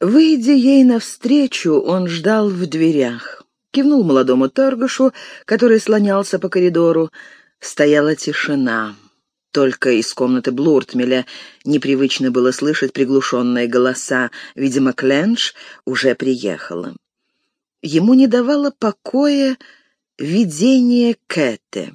Выйдя ей навстречу, он ждал в дверях. Кивнул молодому торгушу, который слонялся по коридору. Стояла тишина. Только из комнаты Блуртмеля непривычно было слышать приглушенные голоса. Видимо, Кленш уже приехала. Ему не давало покоя видение Кэте.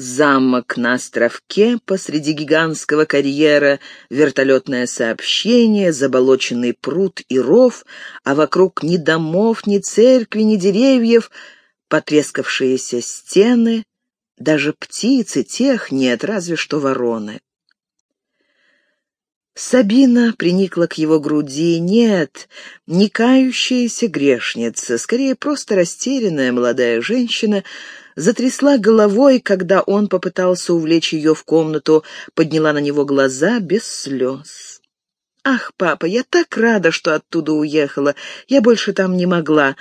Замок на островке посреди гигантского карьера, вертолетное сообщение, заболоченный пруд и ров, а вокруг ни домов, ни церкви, ни деревьев, потрескавшиеся стены, даже птицы тех нет, разве что вороны. Сабина приникла к его груди. Нет, не кающаяся грешница, скорее просто растерянная молодая женщина, затрясла головой, когда он попытался увлечь ее в комнату, подняла на него глаза без слез. «Ах, папа, я так рада, что оттуда уехала. Я больше там не могла.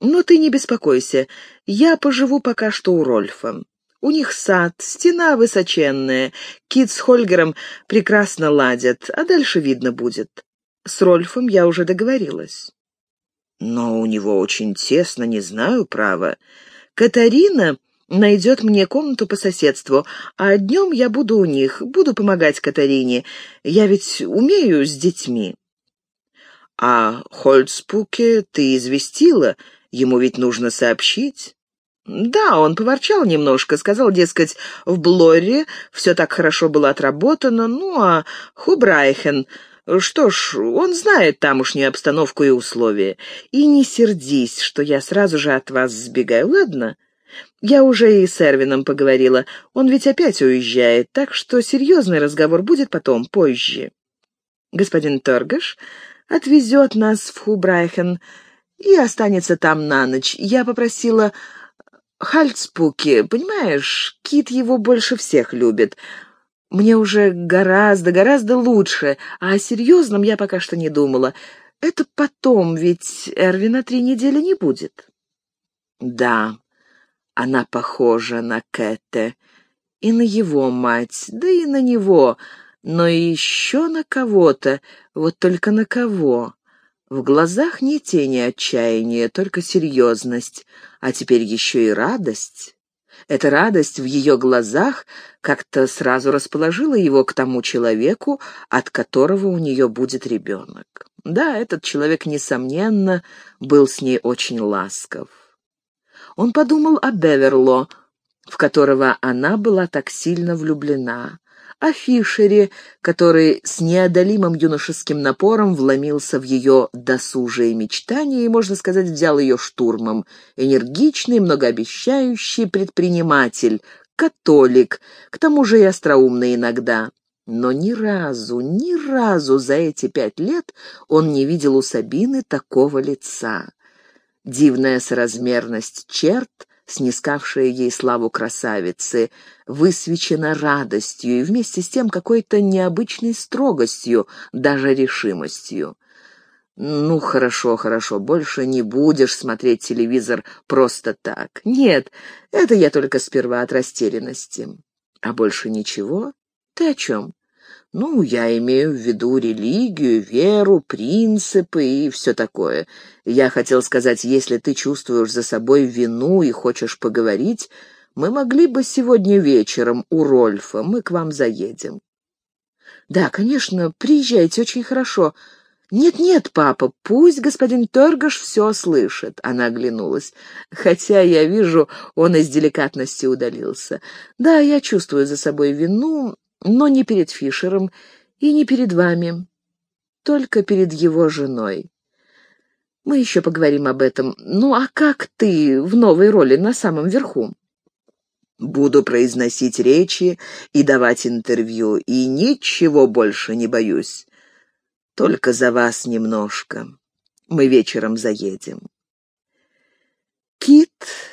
Но ты не беспокойся, я поживу пока что у Рольфа. У них сад, стена высоченная. Кит с Хольгером прекрасно ладят, а дальше видно будет. С Рольфом я уже договорилась. Но у него очень тесно, не знаю, право. Катарина найдет мне комнату по соседству, а днем я буду у них, буду помогать Катарине. Я ведь умею с детьми. А Хольцпуке ты известила, ему ведь нужно сообщить. Да, он поворчал немножко, сказал, дескать, в Блорре все так хорошо было отработано, ну а Хубрайхен... Что ж, он знает тамошнюю обстановку и условия. И не сердись, что я сразу же от вас сбегаю, ладно? Я уже и с Эрвином поговорила. Он ведь опять уезжает, так что серьезный разговор будет потом, позже. Господин Торгаш отвезет нас в Хубрайхен и останется там на ночь. Я попросила Хальцпуки, понимаешь, Кит его больше всех любит. Мне уже гораздо, гораздо лучше, а о серьезном я пока что не думала. Это потом, ведь Эрвина три недели не будет. Да, она похожа на Кэте, и на его мать, да и на него, но еще на кого-то, вот только на кого. В глазах ни тени отчаяния, только серьезность, а теперь еще и радость. Эта радость в ее глазах как-то сразу расположила его к тому человеку, от которого у нее будет ребенок. Да, этот человек, несомненно, был с ней очень ласков. Он подумал о Беверло, в которого она была так сильно влюблена о Фишере, который с неодолимым юношеским напором вломился в ее досужие мечтания и, можно сказать, взял ее штурмом. Энергичный, многообещающий предприниматель, католик, к тому же и остроумный иногда. Но ни разу, ни разу за эти пять лет он не видел у Сабины такого лица. Дивная соразмерность черт, снискавшая ей славу красавицы, высвечена радостью и вместе с тем какой-то необычной строгостью, даже решимостью. «Ну, хорошо, хорошо, больше не будешь смотреть телевизор просто так. Нет, это я только сперва от растерянности. А больше ничего? Ты о чем?» Ну, я имею в виду религию, веру, принципы и все такое. Я хотел сказать, если ты чувствуешь за собой вину и хочешь поговорить, мы могли бы сегодня вечером у Рольфа, мы к вам заедем. Да, конечно, приезжайте, очень хорошо. «Нет-нет, папа, пусть господин Торгаш все слышит», — она оглянулась. «Хотя я вижу, он из деликатности удалился. Да, я чувствую за собой вину, но не перед Фишером и не перед вами, только перед его женой. Мы еще поговорим об этом. Ну а как ты в новой роли на самом верху? Буду произносить речи и давать интервью, и ничего больше не боюсь. Только за вас немножко. Мы вечером заедем.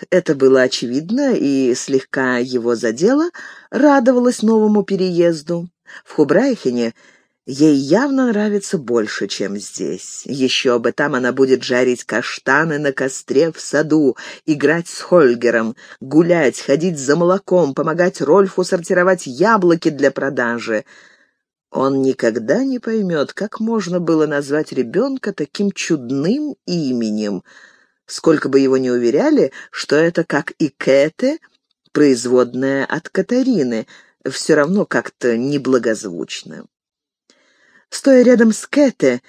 Это было очевидно и слегка его задело, радовалась новому переезду. В Хубрайхене ей явно нравится больше, чем здесь. Еще бы там она будет жарить каштаны на костре в саду, играть с Хольгером, гулять, ходить за молоком, помогать Рольфу сортировать яблоки для продажи. Он никогда не поймет, как можно было назвать ребенка таким чудным именем, сколько бы его ни уверяли, что это, как и Кэте, производная от Катарины, все равно как-то неблагозвучно. Стоя рядом с Кэте,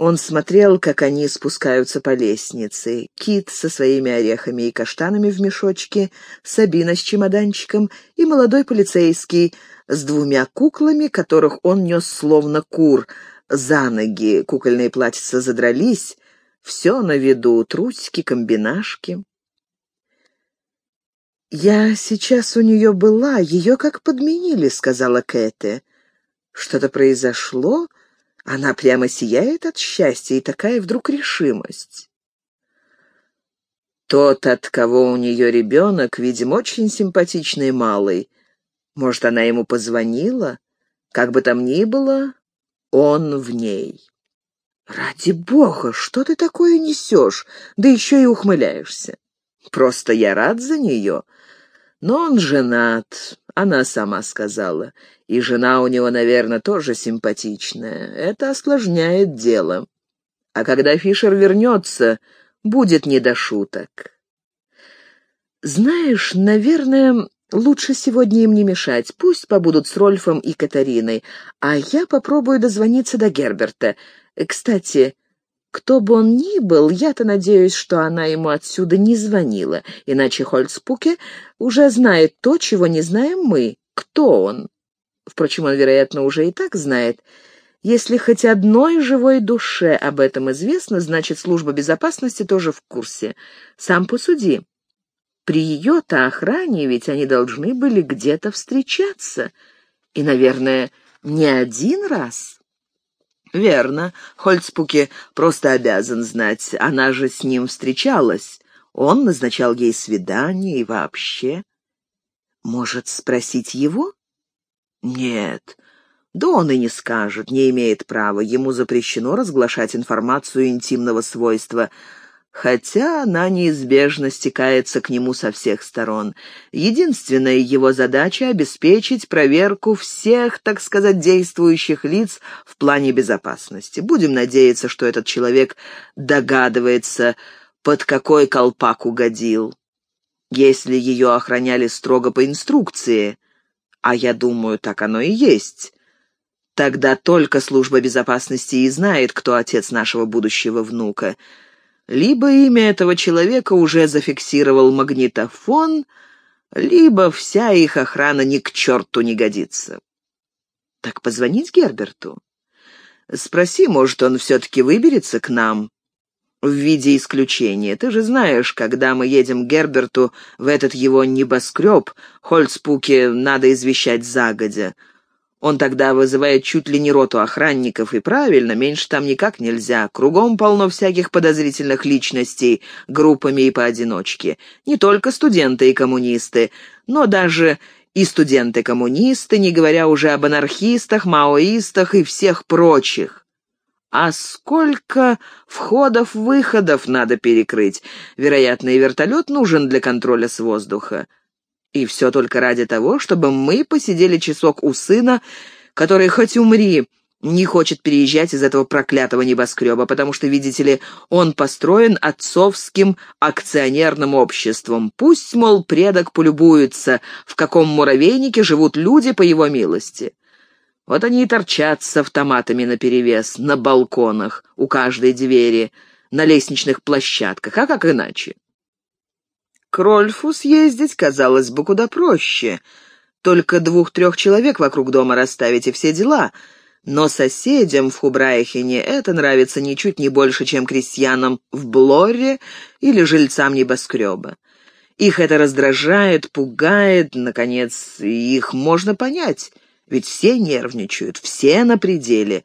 он смотрел, как они спускаются по лестнице. Кит со своими орехами и каштанами в мешочке, Сабина с чемоданчиком и молодой полицейский с двумя куклами, которых он нес словно кур. За ноги кукольные платьица задрались, все на виду, трусики, комбинашки. «Я сейчас у нее была, ее как подменили», — сказала Кэте. «Что-то произошло?» Она прямо сияет от счастья, и такая вдруг решимость. Тот, от кого у нее ребенок, видимо, очень симпатичный малый. Может, она ему позвонила? Как бы там ни было, он в ней. «Ради бога, что ты такое несешь? Да еще и ухмыляешься. Просто я рад за нее. Но он женат, она сама сказала. И жена у него, наверное, тоже симпатичная. Это осложняет дело. А когда Фишер вернется, будет не до шуток. Знаешь, наверное, лучше сегодня им не мешать. Пусть побудут с Рольфом и Катариной, а я попробую дозвониться до Герберта. Кстати, кто бы он ни был, я-то надеюсь, что она ему отсюда не звонила, иначе Хольцпуке уже знает то, чего не знаем мы. Кто он? Впрочем, он, вероятно, уже и так знает. Если хоть одной живой душе об этом известно, значит, служба безопасности тоже в курсе. Сам посуди. При ее-то охране ведь они должны были где-то встречаться. И, наверное, не один раз. Верно. Хольцпуке просто обязан знать. Она же с ним встречалась. Он назначал ей свидание и вообще. Может, спросить его? Нет, да он и не скажет, не имеет права. Ему запрещено разглашать информацию интимного свойства, хотя она неизбежно стекается к нему со всех сторон. Единственная его задача — обеспечить проверку всех, так сказать, действующих лиц в плане безопасности. Будем надеяться, что этот человек догадывается, под какой колпак угодил. Если ее охраняли строго по инструкции — а я думаю, так оно и есть. Тогда только служба безопасности и знает, кто отец нашего будущего внука. Либо имя этого человека уже зафиксировал магнитофон, либо вся их охрана ни к черту не годится. Так позвонить Герберту? Спроси, может, он все-таки выберется к нам в виде исключения. Ты же знаешь, когда мы едем к Герберту в этот его небоскреб, Хольцпуке надо извещать загодя. Он тогда вызывает чуть ли не роту охранников, и правильно, меньше там никак нельзя. Кругом полно всяких подозрительных личностей, группами и поодиночке. Не только студенты и коммунисты, но даже и студенты-коммунисты, не говоря уже об анархистах, маоистах и всех прочих. А сколько входов-выходов надо перекрыть? Вероятно, и вертолет нужен для контроля с воздуха. И все только ради того, чтобы мы посидели часок у сына, который хоть умри, не хочет переезжать из этого проклятого небоскреба, потому что, видите ли, он построен отцовским акционерным обществом. Пусть, мол, предок полюбуется, в каком муравейнике живут люди по его милости. Вот они и торчат с автоматами наперевес, на балконах, у каждой двери, на лестничных площадках, а как иначе? К Рольфу съездить, казалось бы, куда проще. Только двух-трех человек вокруг дома расставить и все дела. Но соседям в Хубрайхене это нравится ничуть не больше, чем крестьянам в Блоре или жильцам небоскреба. Их это раздражает, пугает, наконец, их можно понять. Ведь все нервничают, все на пределе.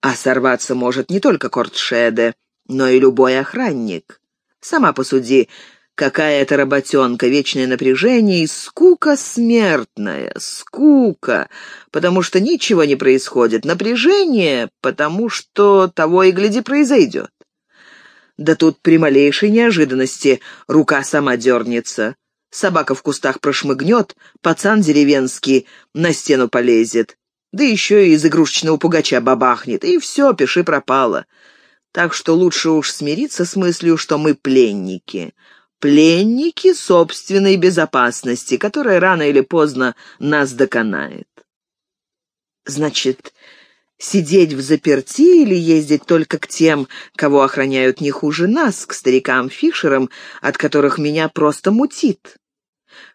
А сорваться может не только Кортшеде, но и любой охранник. Сама посуди, какая это работенка, вечное напряжение и скука смертная, скука, потому что ничего не происходит, напряжение, потому что того и гляди произойдет. Да тут при малейшей неожиданности рука сама дернется. Собака в кустах прошмыгнет, пацан деревенский на стену полезет. Да еще и из игрушечного пугача бабахнет, и все, пиши пропало. Так что лучше уж смириться с мыслью, что мы пленники. Пленники собственной безопасности, которая рано или поздно нас доконает. Значит, сидеть в заперти или ездить только к тем, кого охраняют не хуже нас, к старикам-фишерам, от которых меня просто мутит?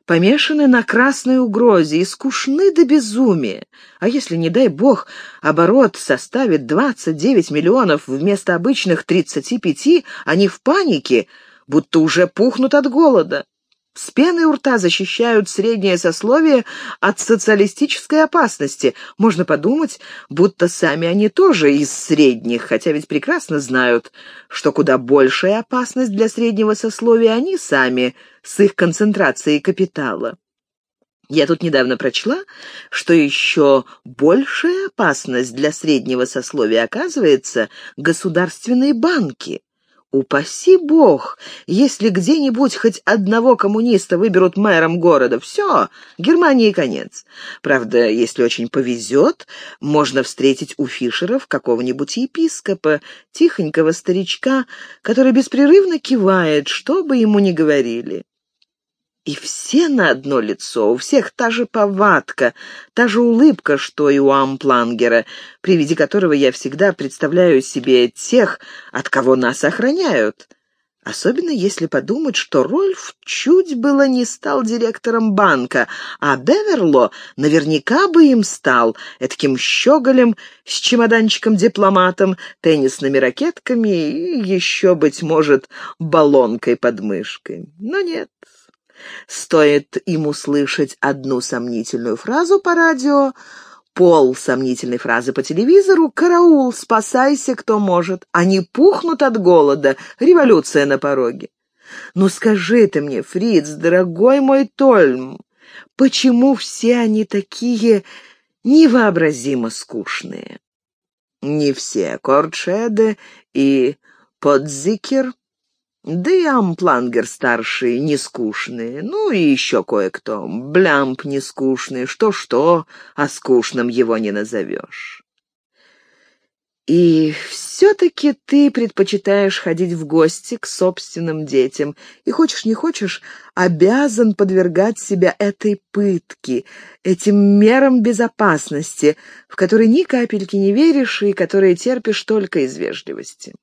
помешаны на красной угрозе и скучны до безумия. А если, не дай бог, оборот составит 29 миллионов вместо обычных 35, они в панике, будто уже пухнут от голода. С пеной у рта защищают среднее сословие от социалистической опасности. Можно подумать, будто сами они тоже из средних, хотя ведь прекрасно знают, что куда большая опасность для среднего сословия они сами, с их концентрацией капитала. Я тут недавно прочла, что еще большая опасность для среднего сословия оказывается государственные банки. Упаси бог, если где-нибудь хоть одного коммуниста выберут мэром города, все, Германии конец. Правда, если очень повезет, можно встретить у Фишеров какого-нибудь епископа, тихонького старичка, который беспрерывно кивает, что бы ему ни говорили. И все на одно лицо, у всех та же повадка, та же улыбка, что и у Амплангера, при виде которого я всегда представляю себе тех, от кого нас охраняют. Особенно если подумать, что Рольф чуть было не стал директором банка, а Беверло наверняка бы им стал, этаким щеголем с чемоданчиком-дипломатом, теннисными ракетками и еще, быть может, баллонкой под мышкой. Но нет, Стоит им услышать одну сомнительную фразу по радио, пол сомнительной фразы по телевизору, караул, спасайся, кто может. Они пухнут от голода, революция на пороге. Ну скажи ты мне, Фриц, дорогой мой Тольм, почему все они такие невообразимо скучные? Не все. Кордшеде и Подзикер да и Амплангер-старший нескучный, ну и еще кое-кто. Блямп нескучный, что-что, а скучным его не назовешь. И все-таки ты предпочитаешь ходить в гости к собственным детям, и хочешь не хочешь, обязан подвергать себя этой пытке, этим мерам безопасности, в которые ни капельки не веришь и которые терпишь только из вежливости.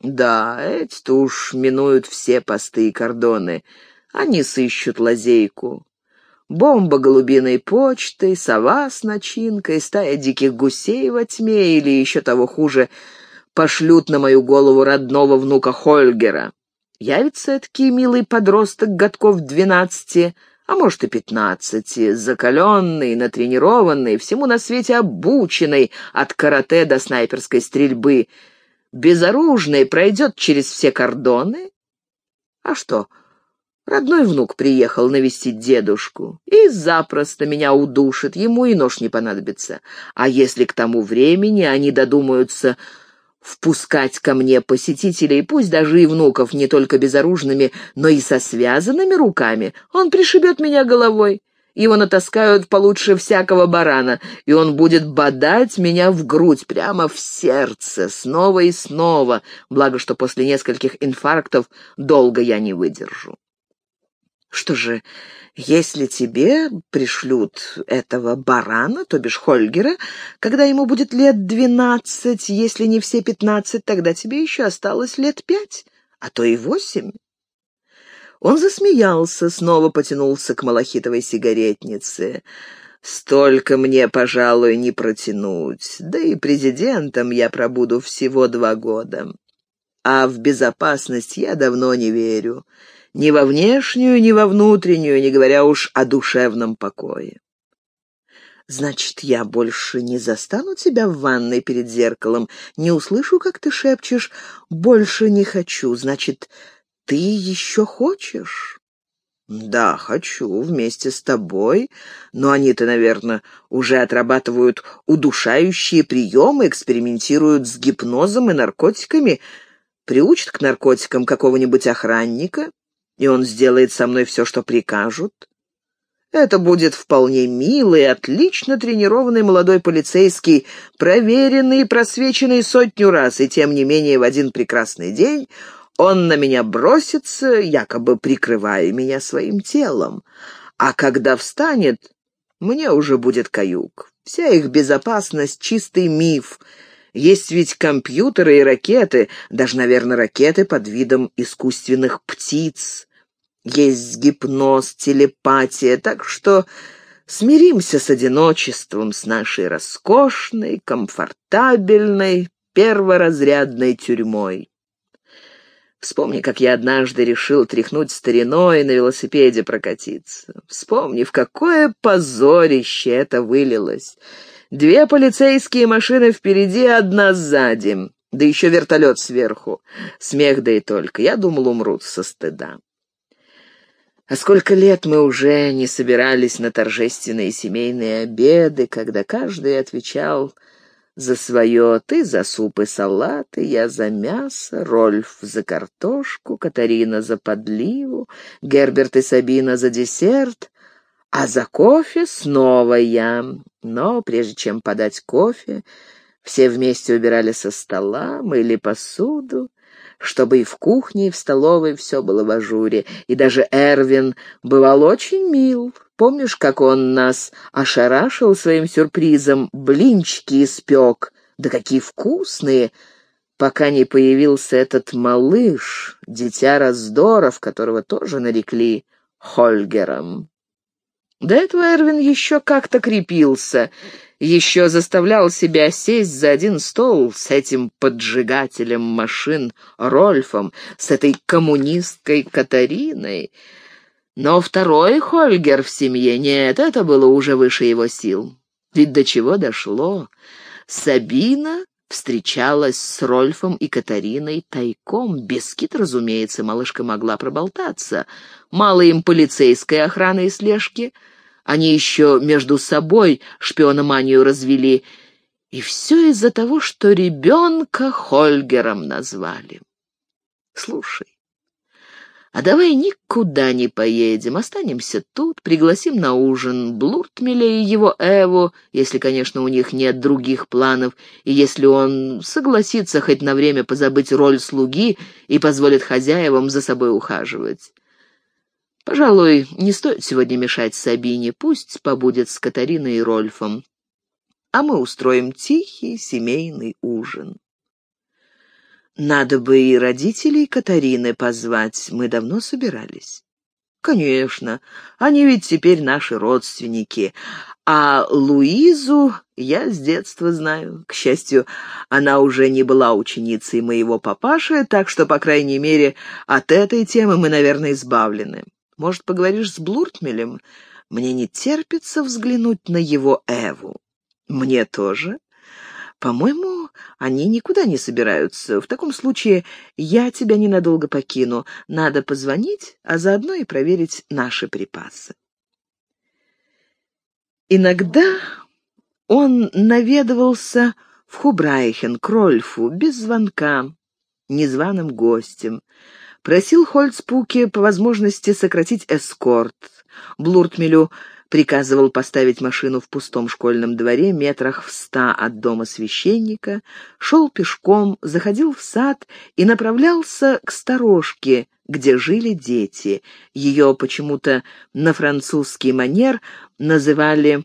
Да, эти-то уж минуют все посты и кордоны. Они сыщут лазейку. Бомба голубиной почтой, сова с начинкой, стая диких гусей во тьме или еще того хуже пошлют на мою голову родного внука Хольгера. Явится эдакий милый подросток годков двенадцати, а может и пятнадцати, закаленный, натренированный, всему на свете обученный от карате до снайперской стрельбы — безоружный пройдет через все кордоны? А что, родной внук приехал навестить дедушку и запросто меня удушит, ему и нож не понадобится. А если к тому времени они додумаются впускать ко мне посетителей, пусть даже и внуков, не только безоружными, но и со связанными руками, он пришибет меня головой. Его натаскают получше всякого барана, и он будет бодать меня в грудь, прямо в сердце, снова и снова, благо что после нескольких инфарктов долго я не выдержу. Что же, если тебе пришлют этого барана, то бишь Хольгера, когда ему будет лет двенадцать, если не все пятнадцать, тогда тебе еще осталось лет пять, а то и восемь. Он засмеялся, снова потянулся к малахитовой сигаретнице. «Столько мне, пожалуй, не протянуть, да и президентом я пробуду всего два года. А в безопасность я давно не верю. Ни во внешнюю, ни во внутреннюю, не говоря уж о душевном покое. Значит, я больше не застану тебя в ванной перед зеркалом, не услышу, как ты шепчешь «больше не хочу». Значит, ты еще хочешь?» «Да, хочу, вместе с тобой. Но они-то, наверное, уже отрабатывают удушающие приемы, экспериментируют с гипнозом и наркотиками, приучат к наркотикам какого-нибудь охранника, и он сделает со мной все, что прикажут. Это будет вполне милый, отлично тренированный молодой полицейский, проверенный и просвеченный сотню раз, и тем не менее в один прекрасный день он на меня бросится, якобы прикрывая меня своим телом. А когда встанет, мне уже будет каюк. Вся их безопасность — чистый миф. Есть ведь компьютеры и ракеты, даже, наверное, ракеты под видом искусственных птиц. Есть гипноз, телепатия, так что смиримся с одиночеством, с нашей роскошной, комфортабельной, перворазрядной тюрьмой. Вспомни, как я однажды решил тряхнуть стариной и на велосипеде прокатиться. Вспомни, в какое позорище это вылилось. Две полицейские машины впереди, одна сзади, да еще вертолет сверху. Смех да и только. Я думал, умрут со стыда. А сколько лет мы уже не собирались на торжественные семейные обеды, когда каждый отвечал за свое, ты за суп и салаты, я за мясо, Рольф за картошку, Катарина за подливу, Герберт и Сабина за десерт, а за кофе снова я. Но прежде чем подать кофе, все вместе убирали со стола, мыли посуду, чтобы и в кухне, и в столовой все было в ажуре, и даже Эрвин бывал очень мил, Помнишь, как он нас ошарашил своим сюрпризом, блинчики испек? Да какие вкусные! Пока не появился этот малыш, дитя раздоров, которого тоже нарекли Хольгером. До этого Эрвин еще как-то крепился, еще заставлял себя сесть за один стол с этим поджигателем машин Рольфом, с этой коммунисткой Катариной, но второй Хольгер в семье нет, это было уже выше его сил. Ведь до чего дошло? Сабина встречалась с Рольфом и Катариной тайком. Без кит, разумеется, малышка могла проболтаться. Мало им полицейской охраны и слежки. Они еще между собой шпиономанию развели. И все из-за того, что ребенка Хольгером назвали. Слушай, а давай никуда не поедем, останемся тут, пригласим на ужин Блуртмеля и его Эву, если, конечно, у них нет других планов, и если он согласится хоть на время позабыть роль слуги и позволит хозяевам за собой ухаживать. Пожалуй, не стоит сегодня мешать Сабине, пусть побудет с Катариной и Рольфом, а мы устроим тихий семейный ужин. Надо бы и родителей Катарины позвать, мы давно собирались. Конечно, они ведь теперь наши родственники. А Луизу я с детства знаю. К счастью, она уже не была ученицей моего папаши, так что, по крайней мере, от этой темы мы, наверное, избавлены. Может, поговоришь с Блуртмелем? Мне не терпится взглянуть на его Эву. Мне тоже. По-моему, они никуда не собираются. В таком случае я тебя ненадолго покину. Надо позвонить, а заодно и проверить наши припасы. Иногда он наведывался в Хубрайхен, к Рольфу, без звонка, незваным гостем. Просил Хольцпуке по возможности сократить эскорт. Блуртмелю приказывал поставить машину в пустом школьном дворе метрах в ста от дома священника, шел пешком, заходил в сад и направлялся к сторожке, где жили дети. Ее почему-то на французский манер называли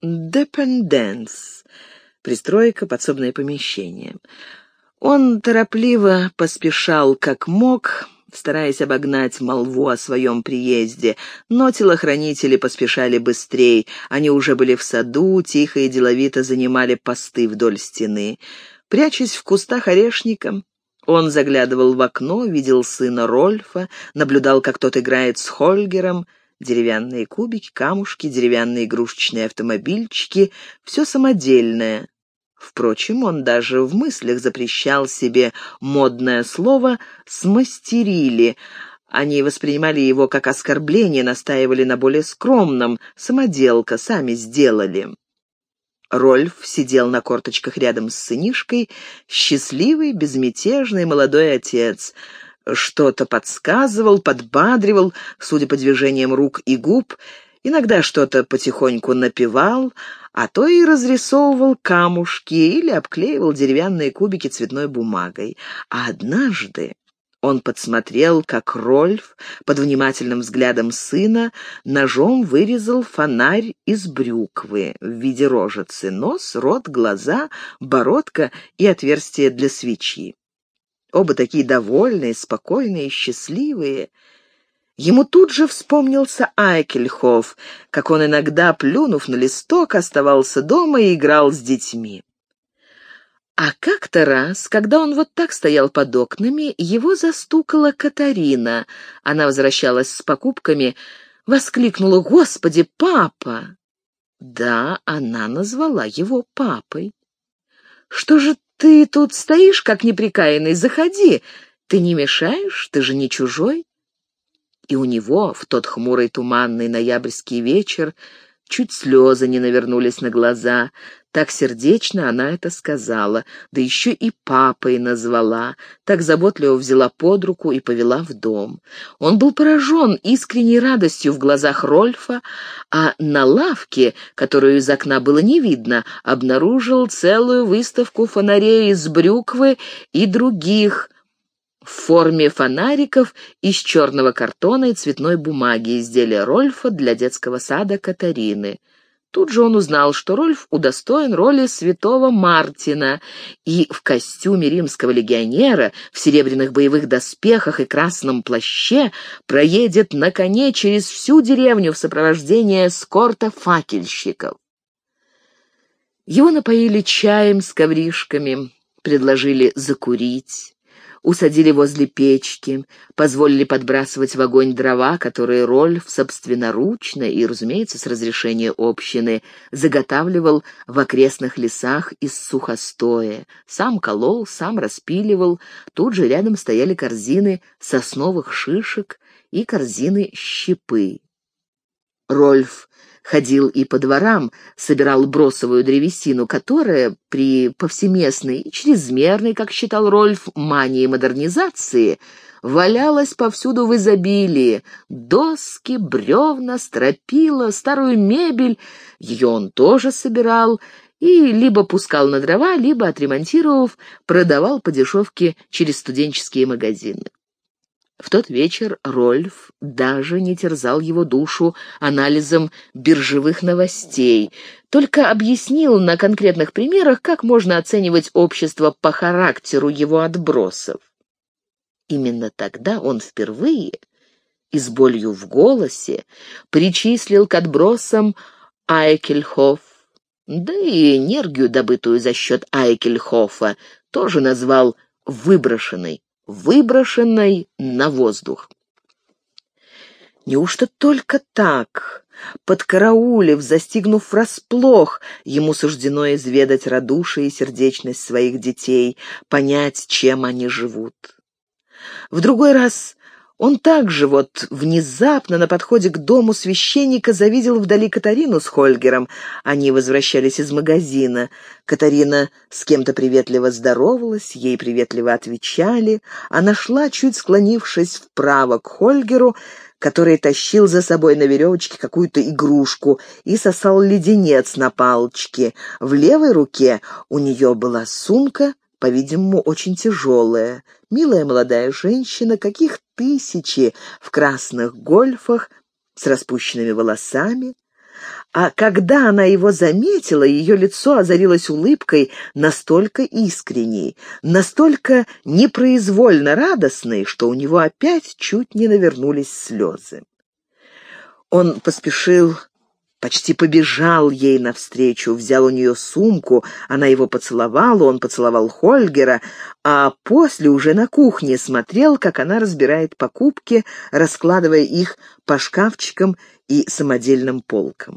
«депенденс» — пристройка, подсобное помещение. Он торопливо поспешал как мог, стараясь обогнать молву о своем приезде, но телохранители поспешали быстрее. Они уже были в саду, тихо и деловито занимали посты вдоль стены. Прячась в кустах орешника, он заглядывал в окно, видел сына Рольфа, наблюдал, как тот играет с Хольгером, деревянные кубики, камушки, деревянные игрушечные автомобильчики, все самодельное, Впрочем, он даже в мыслях запрещал себе модное слово «смастерили». Они воспринимали его как оскорбление, настаивали на более скромном «самоделка, сами сделали». Рольф сидел на корточках рядом с сынишкой, счастливый, безмятежный молодой отец. что-то подсказывал, подбадривал, судя по движениям рук и губ, иногда что-то потихоньку напевал, а то и разрисовывал камушки или обклеивал деревянные кубики цветной бумагой. А однажды он подсмотрел, как Рольф под внимательным взглядом сына ножом вырезал фонарь из брюквы в виде рожицы, нос, рот, глаза, бородка и отверстие для свечи. Оба такие довольные, спокойные, счастливые. Ему тут же вспомнился Айкельхоф, как он иногда, плюнув на листок, оставался дома и играл с детьми. А как-то раз, когда он вот так стоял под окнами, его застукала Катарина. Она возвращалась с покупками, воскликнула «Господи, папа!» Да, она назвала его папой. «Что же ты тут стоишь, как неприкаянный? Заходи! Ты не мешаешь? Ты же не чужой!» И у него в тот хмурый туманный ноябрьский вечер чуть слезы не навернулись на глаза. Так сердечно она это сказала, да еще и папой назвала, так заботливо взяла под руку и повела в дом. Он был поражен искренней радостью в глазах Рольфа, а на лавке, которую из окна было не видно, обнаружил целую выставку фонарей из брюквы и других в форме фонариков из черного картона и цветной бумаги, изделия Рольфа для детского сада Катарины. Тут же он узнал, что Рольф удостоен роли святого Мартина и в костюме римского легионера, в серебряных боевых доспехах и красном плаще проедет на коне через всю деревню в сопровождении эскорта факельщиков. Его напоили чаем с ковришками, предложили закурить усадили возле печки, позволили подбрасывать в огонь дрова, которые Рольф собственноручно и, разумеется, с разрешения общины заготавливал в окрестных лесах из сухостоя. Сам колол, сам распиливал. Тут же рядом стояли корзины сосновых шишек и корзины щепы. Рольф ходил и по дворам, собирал бросовую древесину, которая при повсеместной и чрезмерной, как считал Рольф, мании модернизации, валялась повсюду в изобилии. Доски, бревна, стропила, старую мебель. Ее он тоже собирал и либо пускал на дрова, либо, отремонтировав, продавал по дешевке через студенческие магазины. В тот вечер Рольф даже не терзал его душу анализом биржевых новостей, только объяснил на конкретных примерах, как можно оценивать общество по характеру его отбросов. Именно тогда он впервые и с болью в голосе причислил к отбросам Айкельхоф, да и энергию, добытую за счет Айкельхофа, тоже назвал выброшенной выброшенной на воздух. Неужто только так, подкараулив, застигнув врасплох, ему суждено изведать радушие и сердечность своих детей, понять, чем они живут? В другой раз он также вот внезапно на подходе к дому священника завидел вдали Катарину с Хольгером. Они возвращались из магазина. Катарина с кем-то приветливо здоровалась, ей приветливо отвечали. Она шла, чуть склонившись вправо к Хольгеру, который тащил за собой на веревочке какую-то игрушку и сосал леденец на палочке. В левой руке у нее была сумка, по-видимому, очень тяжелая. Милая молодая женщина, каких тысячи, в красных гольфах, с распущенными волосами. А когда она его заметила, ее лицо озарилось улыбкой настолько искренней, настолько непроизвольно радостной, что у него опять чуть не навернулись слезы. Он поспешил почти побежал ей навстречу, взял у нее сумку, она его поцеловала, он поцеловал Хольгера, а после уже на кухне смотрел, как она разбирает покупки, раскладывая их по шкафчикам и самодельным полкам.